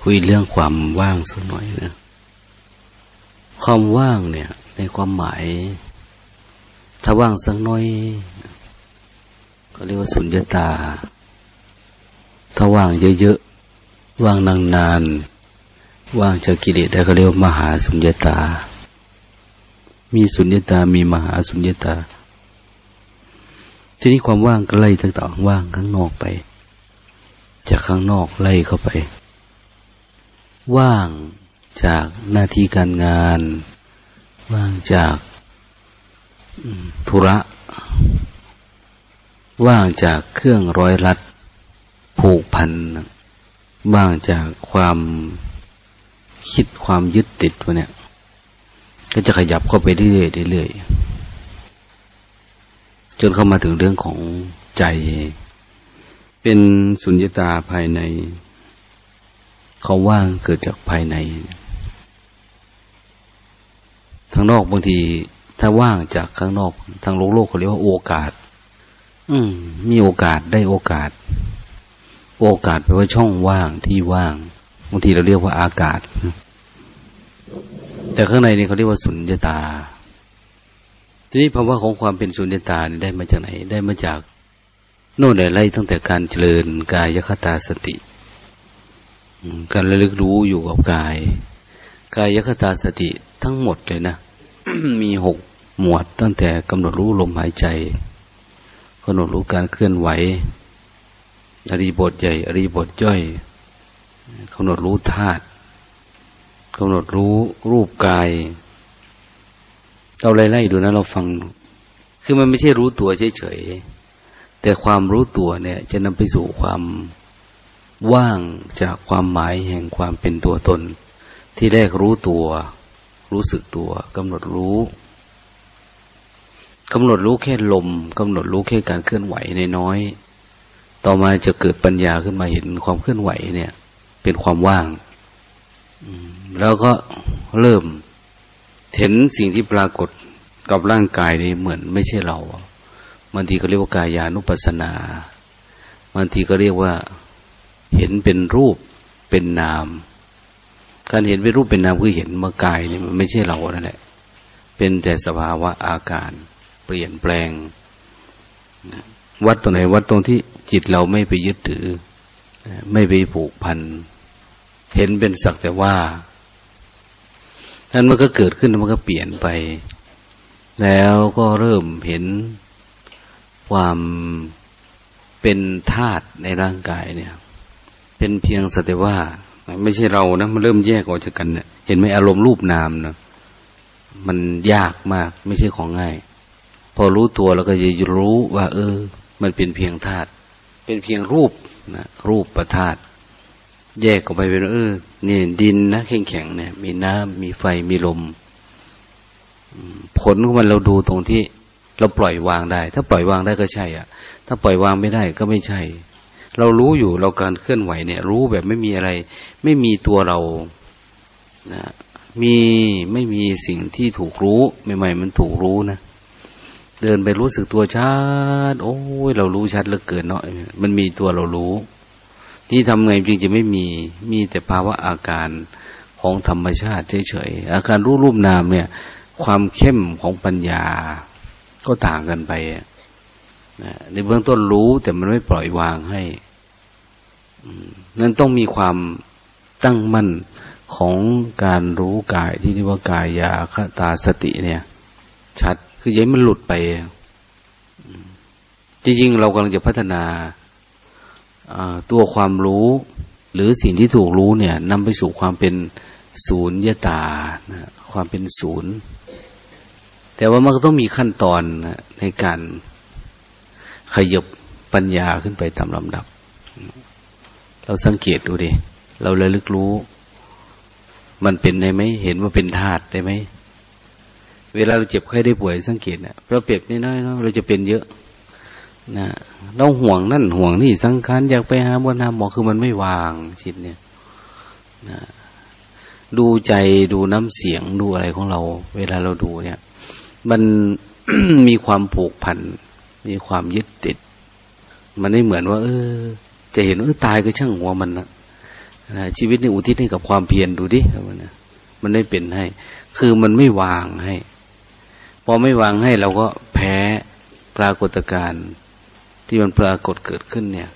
คุยเรื่องความว่างสักหน่อยนะความว่างเนี่ย ในความหมาย ถ้าว่างสักน้อย ก็เรียกว่าสุญญตา ถ้าว่างเยอะๆ ว่างนานๆ ว่างจากกิเลสได้ก็เรียกว่ามหาสุญญตา มีสุญญตา มีมหาสุญญตา ทีนี้ความว่างก็ไล่ต่างๆว่างข้างนอกไป จากข้างนอกไล่เข้าไป ว่างจากหน้าที่การงาน ว่างจากธุระ ว่างจากเครื่องร้อยรัดผูกพันว่างจากความคิดความยึดติดวะเนี่ย ก็จะขยับเข้าไปเรื่อยๆเรื่อยๆจนเข้ามาถึงเรื่องของใจ เป็นสุญญตาภายใน เขาว่างเกิดจากภายใน ทางนอกบางที ถ้าว่างจากข้างนอก ทางโลกโลกเขาเรียกว่าโอกาส อืม มีโอกาสได้โอกาส โอกาสแปลว่าช่องว่างที่ว่างบางทีเราเรียกว่าอากาศ แต่ข้างในนี่เขาเรียกว่าสุญญตา ทีนี้ภาวะของความเป็นสุญญตาได้มาจากไหน ได้มาจากโน่นไล่ตั้งแต่การเจริญกายคตาสติ การระลึกรู้อยู่กับกาย กายคตาสติทั้งหมดเลยนะ มีหกหมวดตั้งแต่กำหนดรู้ลมหายใจกำหนดรู้การเคลื่อนไหวอริบทใหญ่อริบทย่อยกำหนดรู้ธาตุกำหนดรู้รูปกาย เราไล่ๆดูนะเราฟัง คือมันไม่ใช่รู้ตัวเฉยๆแต่ความรู้ตัวเนี่ย จะนำไปสู่ความ ว่างจากความหมายแห่งความเป็นตัวตน ที่แรกรู้ตัว รู้สึกตัวกำหนดรู้กำหนดรู้แค่ลมกำหนดรู้แค่การเคลื่อนไหวในน้อย ต่อมาจะเกิดปัญญาขึ้นมาเห็นความเคลื่อนไหวเนี่ย เป็นความว่างแล้วก็เริ่มเห็นสิ่งที่ปรากฏกับร่างกายนี่เหมือนไม่ใช่เราบางทีก็เรียกว่ากายานุปัสสนาบางทีก็เรียกว่า เห็นเป็นรูปเป็นนาม การเห็นเป็นรูปเป็นนามคือเห็นเมื่อกายนี่มันไม่ใช่เรานั่นแหละ เป็นแต่สภาวะอาการ เปลี่ยนแปลง วัดตรงไหนวัดตรงที่จิตเราไม่ไปยึดถือ ไม่ไปผูกพัน เห็นเป็นสักแต่ว่านั้นมันก็เกิดขึ้นมันก็เปลี่ยนไป แล้วก็เริ่มเห็นความเป็นธาตุในร่างกายเนี่ย เป็นเพียงสัตว่า ไม่ใช่เรานะมันเริ่มแยกออกจากกันเนี่ยเห็นไหมอารมณ์รูปนามเนะมันยากมาก ไม่ใช่ของง่าย พอรู้ตัวแล้วก็จะรู้ว่า เออ มันเป็นเพียงธาตุเป็นเพียงรูปนะรูปประธาตุแยกออกไปเป็นเออนี่ดินนะแข็งแข็งเนี่ย มีน้ำมีไฟมีลมผลของมันเราดูตรงที่ เราปล่อยวางได้ ถ้าปล่อยวางได้ก็ใช่ อะ ถ้าปล่อยวางไม่ได้ก็ไม่ใช่ เรารู้อยู่เราการเคลื่อนไหวเนี่ย รู้แบบไม่มีอะไร ไม่มีตัวเรานะมีไม่มีสิ่งที่ถูกรู้ใหม่ๆมันถูกรู้นะเดินไปรู้สึกตัวชัด โอ้ยเรารู้ชัดเหลือเกินเนาะมันมีตัวเรารู้ ที่ทำไงจริงจะไม่มีมีแต่ภาวะอาการของธรรมชาติเฉยๆอาการรู้รูปนามเนี่ย ความเข้มของปัญญาก็ต่างกันไป ในเบื้องต้นรู้แต่มันไม่ปล่อยวางให้นั้นต้องมีความตั้งมั่นของการรู้กายที่เรียกว่ากายาคตาสติเนี่ย ชัดคือยัยมันหลุดไป จริงๆ เรากำลังจะพัฒนาตัวความรู้ หรือสิ่งที่ถูกรู้เนี่ยนำไปสู่ความเป็นศูนย์ยตานะความเป็นศูนย์ แต่ว่ามันก็ต้องมีขั้นตอนนะในการ ขยบปัญญาขึ้นไปตามลำดับ เราสังเกตดูดิ เราเลยลึกรู้ มันเป็นได้ไหม เห็นว่าเป็นธาตุได้ไหม เวลาเราเจ็บไข้ได้ป่วยสังเกตเนี่ยเราเปรียบน้อยๆเนาะเราจะเป็นเยอะนะเราห่วงนั่นห่วงนี่สังขารอยากไปหาบนหาหมอคือมันไม่วางจิตเนี่ยนะดูใจดูน้ำเสียงดูอะไรของเรา เวลาเราดูเนี่ย มันมีความผูกพัน มีความยึดติด มันไม่เหมือนว่า เออ จะเห็นว่าตายก็ช่างหัวมันนะนะชีวิตนี่อุทิศให้กับความเพียรดูดิมันไม่เป็นให้ คือมันไม่วางให้ พอไม่วางให้เราก็แพ้ปรากฏการณ์ที่มันปรากฏเกิดขึ้นเนี่ย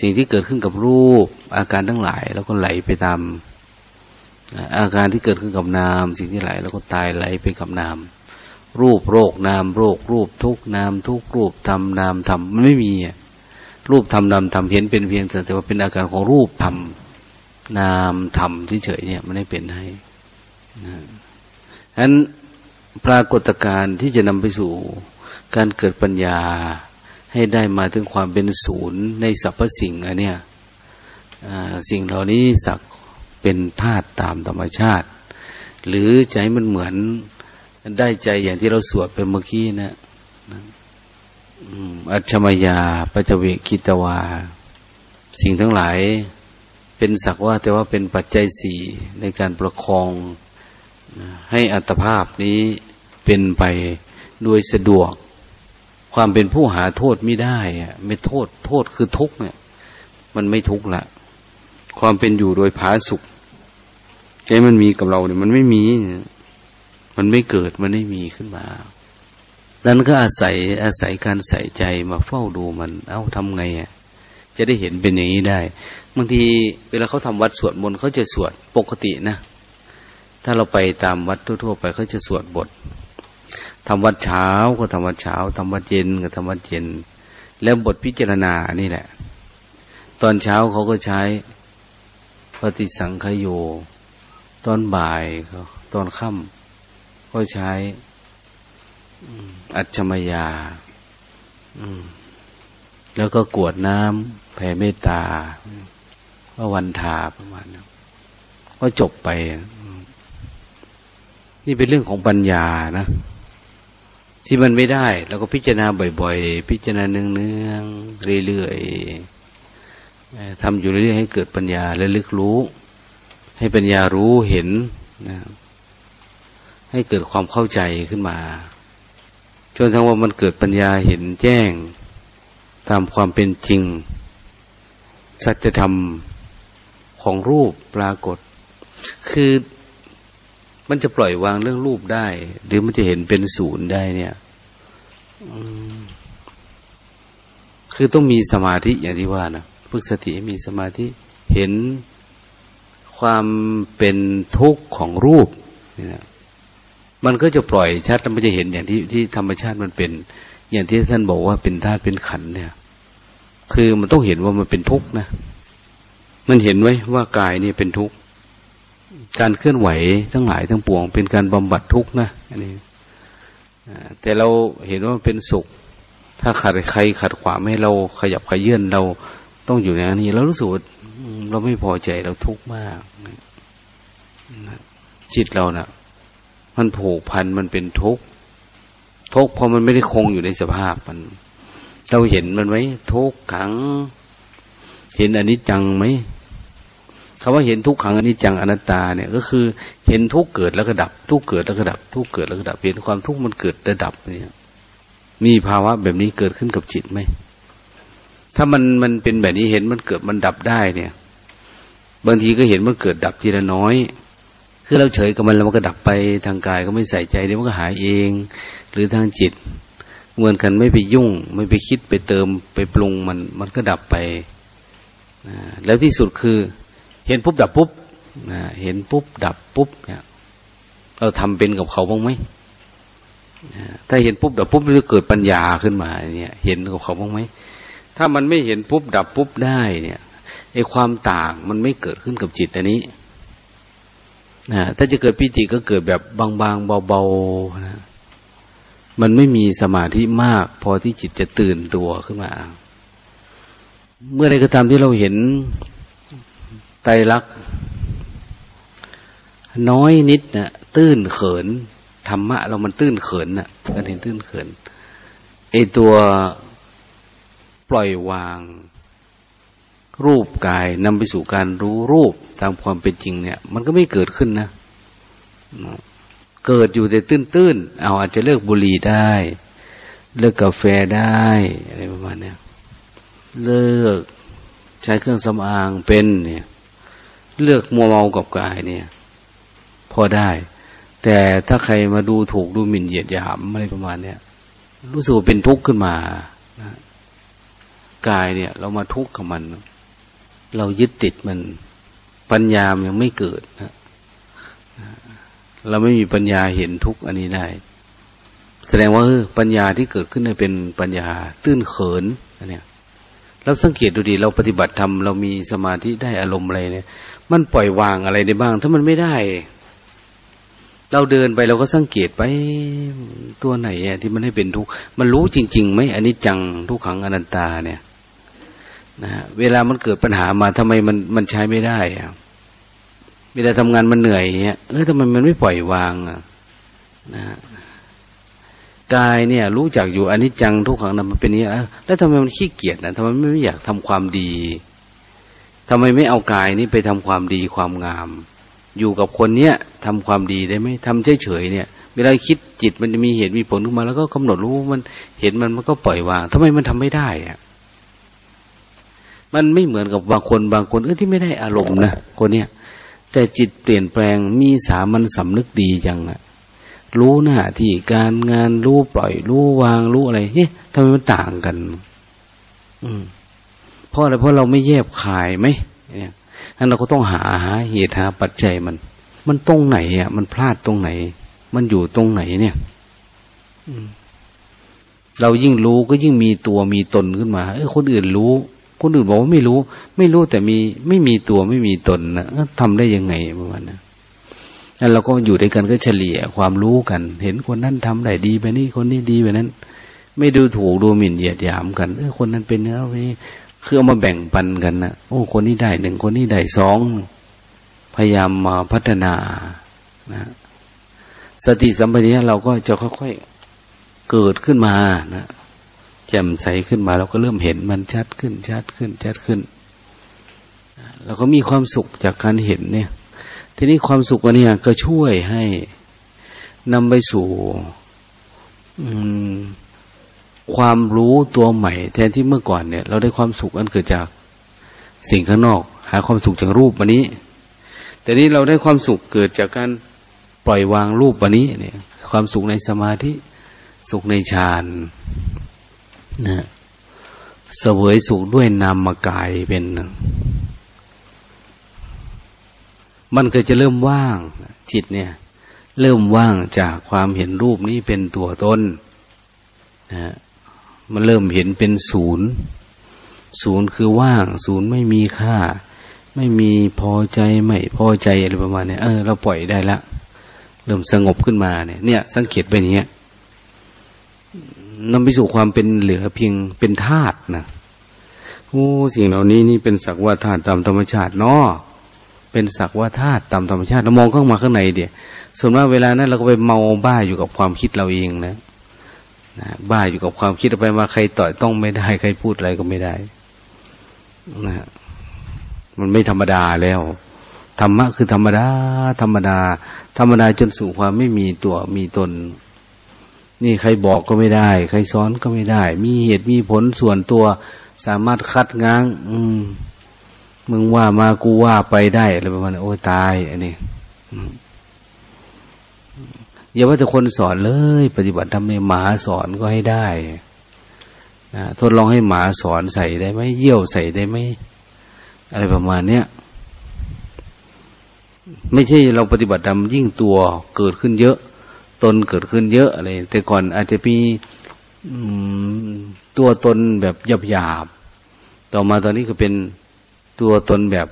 สิ่งที่เกิดขึ้นกับรูป อาการทั้งหลาย แล้วก็ไหลไปตามอาการที่เกิดขึ้นกับนาม สิ่งที่ไหล แล้วก็ตายไหลไปกับนาม รูปโรคนามโรค รูปทุกนามทุกรูปทำนามทำมันไม่มีรูปทำนามทำเห็นเป็นเพียงแต่ว่าเป็นอาการของรูปทำนามทำที่เฉยเนี่ยมันไม่เป็นให้นะฉะนั้นปรากฏการณ์ที่จะนำไปสู่ การเกิดปัญญาให้ได้มาถึงความเป็นศูนย์ในสรรพสิ่งอันเนี้ยสิ่งเหล่านี้สักเป็นธาตุตามธรรมชาติ หรือใจมันเหมือน ได้ใจอย่างที่เราสวดไปเมื่อกี้นะอัจฉมยาปัจเวกิตวา สิ่งทั้งหลายเป็นสักว่าแต่ว่าเป็นปัจจัยสี่ในการประคอง ให้อัตภาพนี้เป็นไปโดยสะดวก ความเป็นผู้หาโทษไม่ได้อะไม่โทษ โทษคือทุกเนี่ย มันไม่ทุกละ ความเป็นอยู่โดยผาสุขใจมันมีกับเราเนี่ยมันไม่มี มันไม่เกิดมันไม่มีขึ้นมานั้นก็อาศัยอาศัยการใส่ใจมาเฝ้าดูมัน เอ้าทำไงอะจะได้เห็นเป็นอย่างนี้ได้บางทีเวลาเขาทำวัดสวดมนต์เขาจะสวดปกตินะ ถ้าเราไปตามวัดทั่วๆไปเขาจะสวดบททำวัดเช้าก็ทำวัดเช้าทำวัดเย็นก็ทำวัดเย็น แล้วบทพิจารณานี่แหละ ตอนเช้าเขาก็ใช้ปฏิสังขโย ตอนบ่ายเขาตอนค่ำ ก็ใช้อัจฉมยาแล้วก็กวดน้ำแผ่เมตตาว่าวันทาประมาณนั้นก็จบไป นี่เป็นเรื่องของปัญญานะ ที่มันไม่ได้แล้วก็พิจารณาบ่อย ๆ พิจารณาเนืองๆเรื่อยๆทำอยู่เรื่อยๆให้เกิดปัญญาและลึกรู้ ให้ปัญญารู้เห็นนะ ให้เกิดความเข้าใจขึ้นมา จนทั้งว่ามันเกิดปัญญาเห็นแจ้ง ตามความเป็นจริง สัจธรรมของรูปปรากฏ คือมันจะปล่อยวางเรื่องรูปได้ หรือมันจะเห็นเป็นศูนย์ได้เนี่ยคือต้องมีสมาธิอย่างที่ว่านะฝึกสติมีสมาธิเห็นความเป็นทุกข์ของรูปเนี่ย มันก็จะปล่อยชัดแล้วมันจะเห็นอย่างที่ที่ธรรมชาติมันเป็น อย่างที่ท่านบอกว่าเป็นธาตุเป็นขันเนี่ย คือมันต้องเห็นว่ามันเป็นทุกข์นะ มันเห็นไว้ว่ากายนี่เป็นทุกข์ การเคลื่อนไหวทั้งหลายทั้งปวง เป็นการบำบัดทุกข์นะอันนี้แต่เราเห็นว่าเป็นสุข ถ้าขัดใครขัดขวางให้เราขยับขยื่นเราต้องอยู่ในนี้เรารู้สึกเราไม่พอใจเราทุกข์มากจิตเราเนะ่ะ มันผูกพันมันเป็นทุกข์ทุกข์เพราะมันไม่ได้คงอยู่ในสภาพมัน เราเห็นมันไหมทุกขัง เห็นอนิจจังไหมคำว่าเห็นทุกขังอนิจจังอนัตตาเนี่ย ก็คือเห็นทุกเกิดแล้วก็ดับ ทุกเกิดแล้วก็ดับ ทุกเกิดแล้วก็ดับเห็นความทุกข์มันเกิดแล้วดับเนี่ย มีภาวะแบบนี้เกิดขึ้นกับจิตไหมถ้ามันมันเป็นแบบนี้เห็นมันเกิดมันดับได้เนี่ย บางทีก็เห็นมันเกิดดับทีละน้อย คือเราเฉยกับมันแล้วมันก็ดับไปทางกายก็ไม่ใส่ใจเดี๋ยวมันก็หายเอง หรือทางจิตเหมือนกันไม่ไปยุ่ง ไม่ไปคิดไปเติมไปปรุงมัน มันก็ดับไปนะแล้วที่สุดคือ เห็นปุ๊บดับปุ๊บนะเห็นปุ๊บดับปุ๊บเนี่ยเราทำเป็นกับเขาบ้างไหมถ้าเห็นปุ๊บดับปุ๊บจะเกิดปัญญาขึ้นมาเนี่ย เห็นกับเขาบ้างไหมถ้ามันไม่เห็นปุ๊บดับปุ๊บได้เนี่ยไอ้ความต่างมันไม่เกิดขึ้นกับจิตอันนี้ นะถ้าจะเกิดปิติก็เกิดแบบบางๆเบาๆนะมันไม่มีสมาธิมาก พอที่จิตจะตื่นตัวขึ้นมา เมื่อใดก็ตามที่เราเห็นไตรลักษณ์น้อยนิดนะตื้นเขินธรรมะ เรามันตื้นเขินนะ่ะการเห็นตื้นเขินไอตัวปล่อยวาง รูปกายนำไปสู่การรู้รูปตามความเป็นจริงเนี่ย มันก็ไม่เกิดขึ้นนะ เกิดอยู่แต่ตื้นๆ เอาอาจจะเลิกบุหรี่ได้ เลิกกาแฟได้อะไรประมาณนี้เลิกใช้เครื่องสำอางเป็นเนี่ย เลือกมัวเมากับกายเนี่ย พอได้ แต่ถ้าใครมาดูถูกดูหมิ่นเหยียดหยามอะไรประมาณเนี้ยรู้สึกเป็นทุกข์ขึ้นมานะกายเนี่ย เรามาทุกข์กับมัน เรายึดติดมัน ปัญญามยังไม่เกิดนะเราไม่มีปัญญาเห็นทุกอันนี้ได้ แสดงว่าปัญญาที่เกิดขึ้นเป็นปัญญา ตื้นเขินอันเนี้ยเราสังเกตดูดีเราปฏิบัติธรรมเรามีสมาธิได้อารมณ์อะไรเนี่ย มันปล่อยวางอะไรได้บ้าง ถ้ามันไม่ได้ เราเดินไปเราก็สังเกตไปตัวไหนที่มันให้เป็นทุกข์มันรู้จริงๆไหมอันนี้จังทุกขังอนันตาเนี่ย นะเวลามันเกิดปัญหามาทำไมมันมันใช้ไม่ได้อะเวลาทำงานมันเหนื่อยเงี้ยเออทำไมมันไม่ปล่อยวางอะนะกายเนี่ย รู้จักอยู่อนนี้จังทุกขังนะมันเป็นนี้แล้วทำไมมันขี้เกียจนะทำไมไม่อยากทำความดีทำไมไม่เอากายนี้ไปทำความดีความงาม อยู่กับคนเนี้ยทำความดีได้ไหมทำเฉยๆเนี่ย เวลาคิดจิตมันจะมีเหตุมีผลขึ้นมา แล้วก็กำหนดรู้มันเห็นมันมันก็ปล่อยวางทำไมมันทำไม่ได้อะ มันไม่เหมือนกับบางคนบางคนเออที่ไม่ได้อารมณ์นะคนเนี้ยแต่จิตเปลี่ยนแปลงมีสามัญสำนึกดีจังอะรู้หน้าที่การงานรู้ปล่อย รู้วางรู้อะไรเฮ้ยทำไมมันต่างกัน อืมเพราะอะไรเพราะเราไม่แยบขายไหมเนี่ยนั้นเราก็ต้องหาหาเหตุหาปัจจัยมัน มันตรงไหนอะ มันพลาดตรงไหน มันอยู่ตรงไหนเนี่ยเรายิ่งรู้ก็ยิ่งมีตัวมีตนขึ้นมา เออคนอื่นรู้ คนอื่นบอกว่าไม่รู้ ไม่รู้แต่มีไม่มีตัวไม่มีตนนะทำได้ยังไงประมาณนั้นแล้วเราก็อยู่ด้วยกันก็เฉลี่ยความรู้กัน เห็นคนนั้นทำได้ดีไปนี่คนนี้ดีไปนั้น ไม่ดูถูกดูหมิ่นเหยียดหยามกันเออคนนั้นเป็นแล้วนี่คือเอามาแบ่งปันกันนะโอ้ คนนี้ได้หนึ่งคนนี้ได้สองพยายามมาพัฒนานะสติสัมปชัญญะเราก็จะค่อยๆเกิดขึ้นมานะ จ่มใสขึ้นมา เราก็เริ่มเห็นมันชัดขึ้น ชัดขึ้น ชัดขึ้น เราก็มีความสุขจากการเห็นเนี่ย ทีนี้ความสุขอันนี้ก็ช่วยให้นำไปสู่ความรู้ตัวใหม่ แทนที่เมื่อก่อนเนี่ย เราได้ความสุขอันเกิดจากสิ่งข้างนอก หาความสุขจากรูปวันนี้ แต่นี้เราได้ความสุขเกิดจากการปล่อยวางรูปวันนี้เนี่ย ความสุขในสมาธิ สุขในฌาน นะเสวยสุขด้วยนามกายเป็น มันก็จะเริ่มว่าง จิตเนี่ย เริ่มว่างจากความเห็นรูปนี้เป็นตัวตนนะมันเริ่มเห็นเป็นศูนย์ ศูนย์คือว่าง ศูนย์ไม่มีค่า ไม่มีพอใจไม่พอใจอะไรประมาณนี้เออเราปล่อยได้ละ เริ่มสงบขึ้นมาเนี่ย เนี่ย สังเกตไปอย่างเงี้ย นำไปสู่ความเป็นเหลือเพียงเป็นธาตุนะโอ้สิ่งเหล่านี้นี่เป็นสักว่าธาตุตามธรรมชาติเนาะเป็นสักว่าธาตุตามธรรมชาติเรามองเข้ามาข้างในเดียส่วนมากเวลานั้นเราก็ไปเมาบ้าอยู่กับความคิดเราเองนะนะบ้าอยู่กับความคิดไปมาใครต่อยต้องไม่ได้ใครพูดอะไรก็ไม่ได้นะมันไม่ธรรมดาแล้วธรรมะคือธรรมดาธรรมดา ธรรมดาจนสู่ความไม่มีตัวมีตน นี่ใครบอกก็ไม่ได้ ใครสอนก็ไม่ได้ มีเหตุมีผลส่วนตัวสามารถคัดง้าง อืม มึงว่ามากูว่าไปได้อะไรประมาณนี้โอ้ตาย อันนี้อย่าว่าแต่คนสอนเลย ปฏิบัติทำในหมาสอนก็ให้ได้นะทดลองให้หมาสอนใส่ได้ไหมเยี่ยวใส่ได้ไหมอะไรประมาณเนี้ยไม่ใช่เราปฏิบัติทำยิ่งตัวเกิดขึ้นเยอะ ตนเกิดขึ้นเยอะอะไร แต่ก่อนอาจจะมีตัวตนแบบหยาบหยาบต่อมาตอนนี้ก็เป็นตัวตนแบบ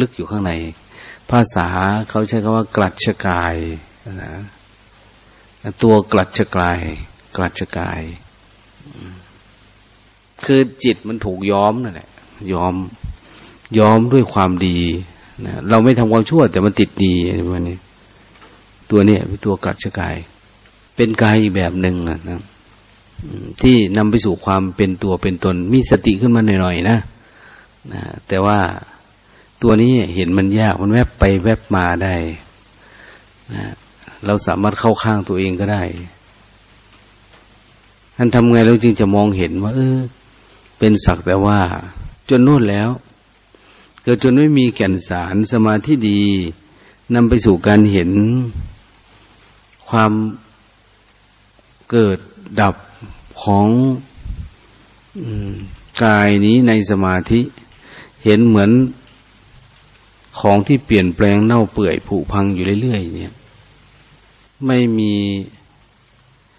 ลึกๆอยู่ข้างใน ภาษาเขาใช้คำว่ากลัดชกายนะตัวกลัดชกายกลัดชกาย คือจิตมันถูกย้อมนั่นแหละย้อมย้อมด้วยความดีนะเราไม่ทำความชั่ว แต่มันติดดีอะไรแบบนี้ ตัวเนี้ยเป็นตัวกัดชกาย เป็นกายอีกแบบหนึ่งนะนะที่นำไปสู่ความเป็นตัวเป็นตน มีสติขึ้นมาหน่อยๆนะนะแต่ว่าตัวนี้เห็นมันยากมันแวบไปแวบมาได้นะเราสามารถเข้าข้างตัวเองก็ได้ท่านทำไงเราจึงจะมองเห็นว่า เออ เป็นสักแต่ว่า จนนู่นแล้ว เกิดจนไม่มีแก่นสารสมาธิดีนำไปสู่การเห็น ความเกิดดับของกายนี้ในสมาธิ เห็นเหมือนของที่เปลี่ยนแปลงเน่าเปื่อยผุพังอยู่เรื่อยๆเนี่ย ไม่มี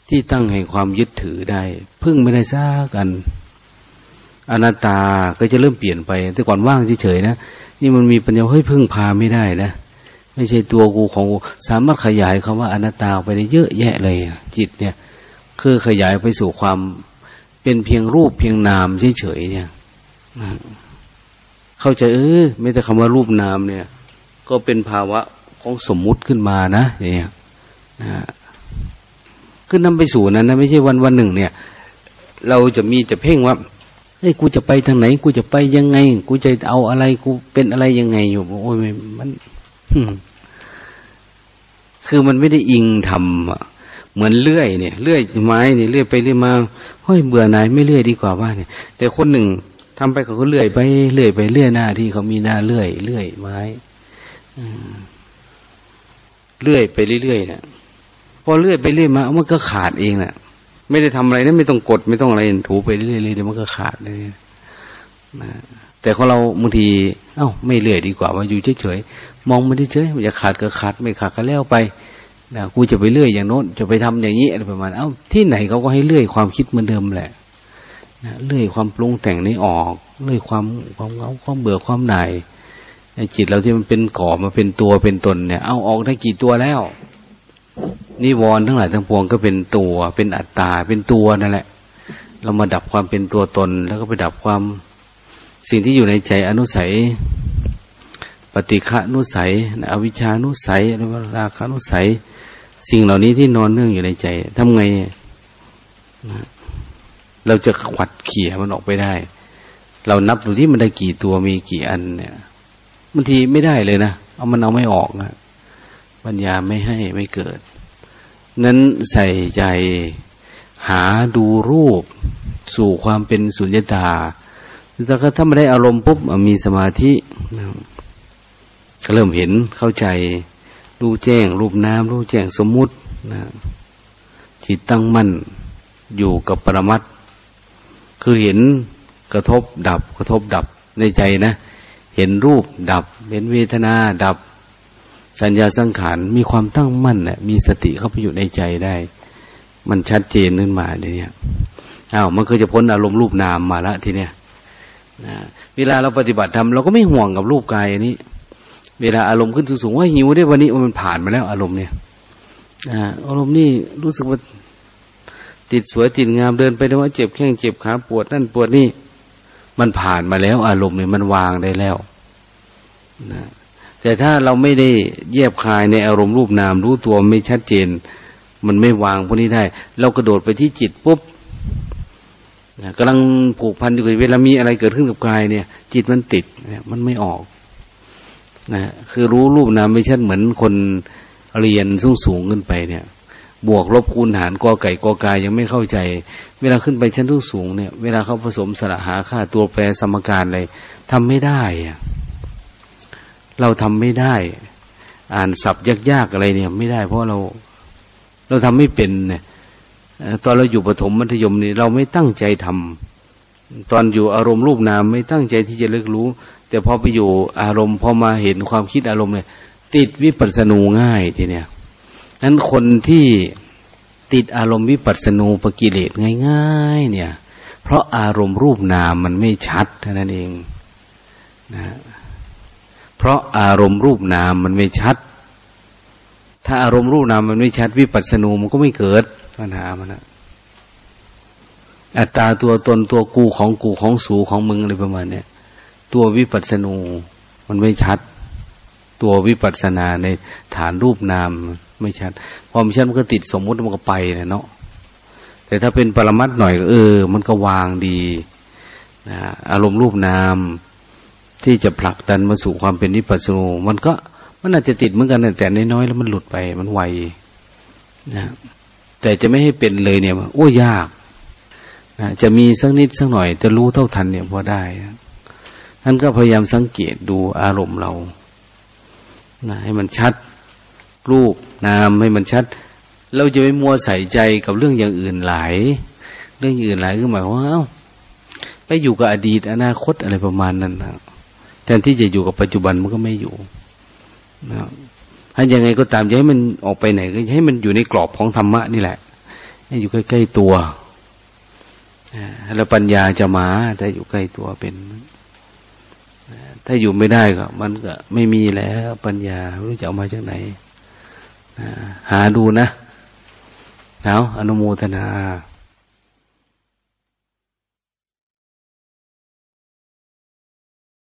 ที่ตั้งให้ความยึดถือได้ พึ่งไม่ได้ซ่ากันอนัตตาก็จะเริ่มเปลี่ยนไป แต่ก่อนว่างเฉยๆนะ นี่มันมีปัญญาเฮ้ยพึ่งพาไม่ได้นะ ไม่ใช่ตัวกูของกูสามารถขยายคำว่าอนัตตาไปได้เยอะแยะเลย จิตเนี่ย คือขยายไปสู่ความเป็นเพียงรูปเพียงนามเฉยๆเนี่ยเข้าใจเออไม่แต่คำว่ารูปนามเนี่ย ก็เป็นภาวะของสมมุติขึ้นมานะเนี่ยนะขึ้นนำไปสู่นั้นนะไม่ใช่วันวันหนึ่ง เนี่ย เราจะมีจะเพ่งว่าเฮ้ยกูจะไปทางไหน กูจะไปยังไง กูจะเอาอะไรกูเป็นอะไรยังไงอยู่โอ้ยมัน คือมันไม่ได้อิงทำเหมือนเลื่อยเนี่ยเลื่อยไม้เนี่ยเลื่อยไปเลื่อยมาเฮ้ยเบื่อหน่ายไม่เลื่อยดีกว่าว่าเนี่ย แต่คนหนึ่งทำไปเขาก็เลื่อยไปเลื่อยไปเลื่อยหน้าที่เขามีหน้าเลื่อยเลื่อยไม้เลื่อยไปเรื่อยๆเนี่ยพอเลื่อยไปเรื่อยมามันก็ขาดเองแหละไม่ได้ทำอะไรนะไม่ต้องกดไม่ต้องอะไรถูไปเรื่อยๆเดี๋ยวมันก็ขาดเลยนะแต่ของเราบางที เอ้า ไม่เลื่อยดีกว่าว่าอยู่เฉย มองมันเฉยมันจะขาดก็ขาดไม่ขาดก็แล้วไปนะกูจะไปเลื่อยอย่างโน้นจะไปทำอย่างนี้อะไรประมาณ เอ้าที่ไหนเขาก็ให้เลื่อยความคิดเหมือนเดิมแหละนะเลื่อยความปรุงแต่งนี้ออก เลื่อยความความเงาความเบื่อความหน่ายในจิตเราที่มันเป็นก่อมาเป็นตัวเป็นตนเนี่ย เอาออกได้กี่ตัวแล้วนิวรณ์ทั้งหลายทั้งปวงก็เป็นตัวเป็นอัตตาเป็นตัวนั่นแหละ เรามาดับความเป็นตัวตน แล้วก็ไปดับความสิ่งที่อยู่ในใจอนุสัย ฏิฆะนุสัยอวิชานุสัยหรือว่าราคานุสัย สิ่งเหล่านี้ที่นอนเนื่องอยู่ในใจทำไงเราจะขวัดเขี่ยมันออกไปได้ เรานับดูที่มันได้กี่ตัวมีกี่อันเนี่ยบางทีไม่ได้เลยนะเอามันเอาไม่ออกนะปัญญาไม่ให้ไม่เกิด นั้นใส่ใจหาดูรูปสู่ความเป็นสุญญตาแต่ถ้าไม่ได้อารมณ์ปุ๊บมีสมาธิ ก็เริ่มเห็นเข้าใจรู้แจ้ง รูปน้ำรู้แจ้งสมมุตินะจิตตั้งมั่นอยู่กับปรมัตคือเห็นกระทบดับ กระทบดับในใจนะ เห็นรูปดับ เห็นเวทนาดับ สัญญาสังขารมีความตั้งมั่นเนะ่ยมีสติเข้าไปอยู่ในใจได้ มันชัดเจนขึ้นมาเนี่ยอ้าวมันก็จะพ้นอารมณ์รูปนามมาล้วทีเนี้ยนะเวลาเราปฏิบัติทำเราก็ไม่ห่วงกับรูปกายอันนี้ เวลาอารมณ์ขึ้นสูงๆว่าหิวได้วันนี้มันผ่านมาแล้ว อารมณ์เนี่ยอารมณ์นี่รู้สึกว่าติดสวยติดงามเดินไปได้ว่าเจ็บแข้งเจ็บขาปวดนั่นปวดนี่มันผ่านมาแล้ว อารมณ์เนี่ยมันวางได้แล้วนะแต่ถ้าเราไม่ได้เยียบคายในอารมณ์รูปนาม รู้ตัวไม่ชัดเจน มันไม่วางพวกนี้ได้ เรากระโดดไปที่จิตปุ๊บกำลังผูกพันอยู่เวลามีอะไรเกิดขึ้นกับกายเนี่ย จิตมันติดเนี่ยมันไม่ออก นะคือรู้รูปนามไม่ชัดเหมือนคนเรียนสูงสูงขึ้นไปเนี่ย บวกลบคูณหารกอไก่กอกายยังไม่เข้าใจ เวลาขึ้นไปชั้นสูงสูงเนี่ย เวลาเขาผสมสระหาค่าตัวแปรสมการอะไรทำไม่ได้อะเราทำไม่ได้ อ่านศัพท์ยากๆอะไรเนี่ย ไม่ได้เพราะเรา เราทำไม่เป็นเนี่ยตอนเราอยู่ปฐมมัธยมนี่เราไม่ตั้งใจทำตอนอยู่อารมณ์รูปนามไม่ตั้งใจที่จะเลิกรู้ แต่พอไปอยู่อารมณ์พอมาเห็นความคิดอารมณ์เนี่ยติดวิปัสสนูง่ายทีเนี้ยนั้นคนที่ติดอารมณ์วิปัสสนูปกิเลสง่ายๆ เนี่ย เพราะอารมณ์รูปนามมันไม่ชัดเท่านั้นเองนะเพราะอารมณ์รูปนามมันไม่ชัด ถ้าอารมณ์รูปนามมันไม่ชัด วิปัสสนูมันก็ไม่เกิดปัญหามันนะอัตตาตัวตนตัวกูของกูของสูของมึงอะไรประมาณเนี้ย ตัววิปัสสนูมันไม่ชัด ตัววิปัสสนาในฐานรูปนามไม่ชัดพอมันชัดมันก็ติดสมมุติมันก็ไปนะเนาะแต่ถ้าเป็นปรมัดหน่อยก็เออ มันก็วางดีนะอารมณ์รูปนามที่จะผลักดันมาสู่ความเป็นวิปัสสนูมันก็มันอาจจะติดเหมือนกันแต่น้อยๆแล้วมันหลุดไปมันไวนะแต่จะไม่ให้เป็นเลยเนี่ยโอ้ยากนะจะมีสักนิดสักหน่อย จะรู้เท่าทันเนี่ยพอได้ ท่านก็พยายามสังเกตดูอารมณ์เรานะให้มันชัดรูปนามให้มันชัด เราจะไม่มัวใส่ใจกับเรื่องอย่างอื่นหลาย เรื่องอื่นหลายก็หมายว่าไปอยู่กับอดีตอนาคตอะไรประมาณนั้นนะแทนที่จะอยู่กับปัจจุบันมันก็ไม่อยู่นะถ้ายังไงก็ตามจะให้มันออกไปไหนก็ให้มันอยู่ในกรอบของธรรมะนี่แหละให้อยู่ใกล้ๆตัวแล้วปัญญาจะมาถ้าอยู่ใกล้ตัวเป็น ถ้าอยู่ไม่ได้ก็ มันก็ไม่มีแล้วปัญญาไม่รู้จะเอามาจากไหนหาดูนะเอาอนุโมทนา